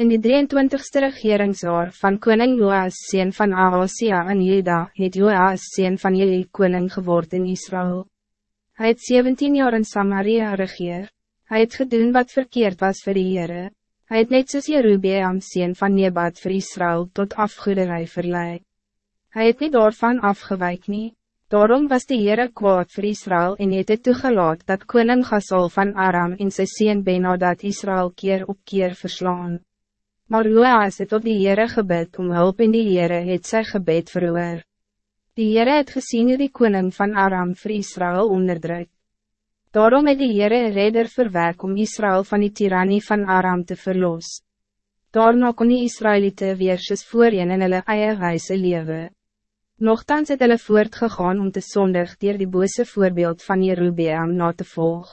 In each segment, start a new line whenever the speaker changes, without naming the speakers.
In die 23ste regeringsjaar van koning Joas, sien van Ahasia en Juda, het Joas, sien van Jelie, koning geword in Israël. Hij het 17 jaar in Samaria regeer. Hij het gedoen wat verkeerd was voor de Heere. Hij het net soos Jerubeam, sien van Nebat voor Israël, tot afgoederij verleid. Hij het niet daarvan afgewijk nie. Daarom was die Heere kwaad voor Israël en het het toegelaat dat koning Gasol van Aram in sy sien Bena dat Israël keer op keer verslaan. Maar Joas het op die Heere gebed om hulp en die Heere het sy gebed verhoor. Die Heere het gezien hoe die koning van Aram vir Israël onderdruk. Daarom het die Heere een redder verwerk om Israël van die tirannie van Aram te verlos. Daarna kon die Israëlieten weer soos voorheen in hulle eie wijze lewe. Nochtans het hulle voortgegaan om te zondig dier die bose voorbeeld van Jerubeam na te volg.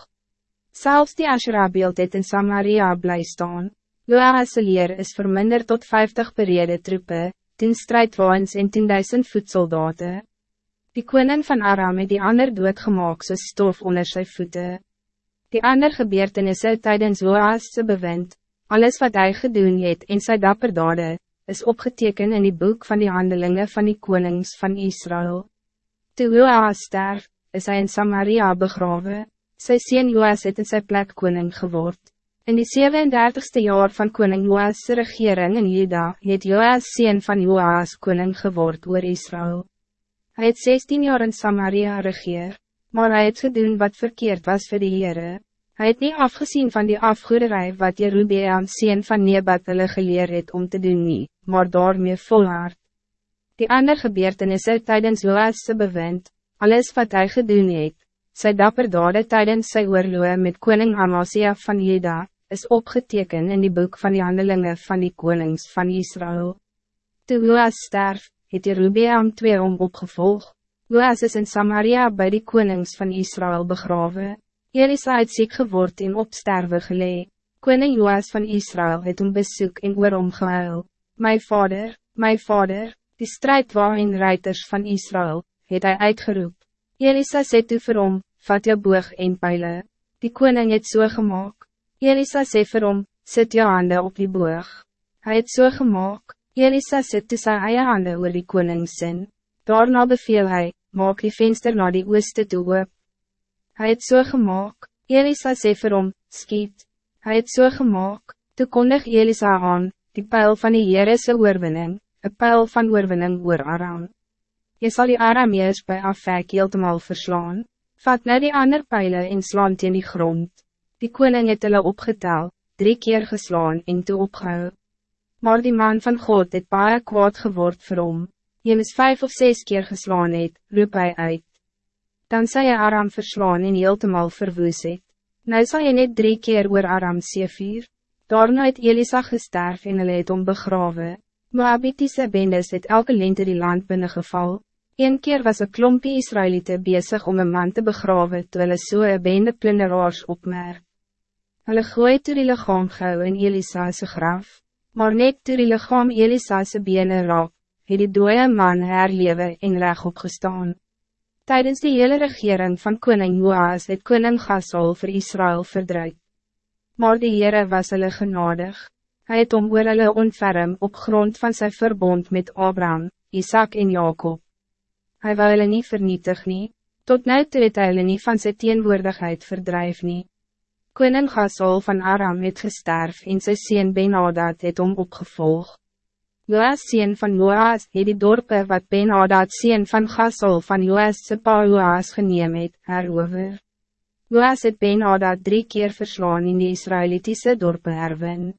Zelfs die Asherah-beeld het in Samaria bly staan. Joas leer is verminderd tot 50 berede troepen, 10 strijdwaans en 10.000 voedsoldaten. Die koning van Aram het die ander doodgemaak soos stof onder sy voeten. Die ander gebeurtenisse tijdens Joas se bewind, alles wat hij gedoen het en sy dapper dade, is opgeteken in die boek van die handelingen van die konings van Israël. Toe Joas sterf, is hij in Samaria begraven. Sy sien Joas het in sy plek koning geword. In die 37ste jaar van koning Joas' regering in Juda, het Joas sien van Joas koning geword oor Israël. Hij het 16 jaar in Samaria regeer, maar hij het gedoen wat verkeerd was voor de Heere. Hij het niet afgezien van die afgoederij wat Jerubeam sien van Nebat hulle geleer het om te doen nie, maar daarmee volhard. Die ander gebeurtenisse tijdens Joas' bewind, alles wat hij gedoen het, sy dapper dade tijdens sy oorloe met koning Amasia van Juda, is opgeteken in die boek van die handelingen van die konings van Israël. Toe Joas sterf, het Jerubeam twee om opgevolg. Joas is in Samaria bij die konings van Israël begraven. Elisa het ziek geword en op sterwe gelee. Koning Joas van Israël het om bezoek en oor omgehuil. My vader, my vader, die strijdwaar en reiters van Israël, het hij uitgeroep. Elisa sê toe vir hom, vat jou boog en pijlen. Die koning het so gemaakt. Elisa sê vir hom, sit jou hande op die boog. Hij het so gemaakt. Elisa sit toe sy eie hande oor die koningsin. Daarna beveel hij, maak die venster naar die ooste toe oop. Hy het so gemaakt. Elisa sê vir hom, skiet. Hy het so gemaakt. Toe kondig Elisa aan, die pijl van die Heere se oorwinning, een pijl van oorwinning oor Aram. Je zal die Arameers bij afvek heeltemal verslaan. Vat nou die ander pijlen en slaan teen die grond. Die koning het hulle opgetel, drie keer geslaan en toe opgehou. Maar die man van God het baie kwaad geword vir hom. Jy mis vijf of zes keer geslaan het, roep hy uit. Dan sal jy Aram verslaan en heeltemal verwoes het. Nou sal jy net drie keer oor Aram seevier. Daarna het Elisa gesterf en hulle het om begrawe. Moabitiese bendes het elke lente die land binnengeval. Een keer was een klompie Israëlieten bezig om een man te begraven terwijl hulle so een bende plunderaars opmerk. Hulle gooi toe die lichaam gauw in Elisa's graf, maar net toe die lichaam Elisa's bene raak, het die dooie man herlewe en reg opgestaan. Tijdens die hele regering van koning Joas het koning Gasol voor Israël verdruid. Maar die Heere was hulle genadig. Hij het om oor hulle ontferm op grond van zijn verbond met Abraham, Isaac en Jacob. Hij wil hulle nie vernietig nie, tot nu toe het hy hulle nie van sy teenwoordigheid verdrijf nie. Koning Gasol van Aram het gesterf en sy sien Benadad het om opgevolg. Joas sien van Joas het die dorpe wat Benadad sien van Gasol van Joas se pa Joas geneem het, herover. Joas het Benadad drie keer verslaan in die Israëlitische dorpe herwin.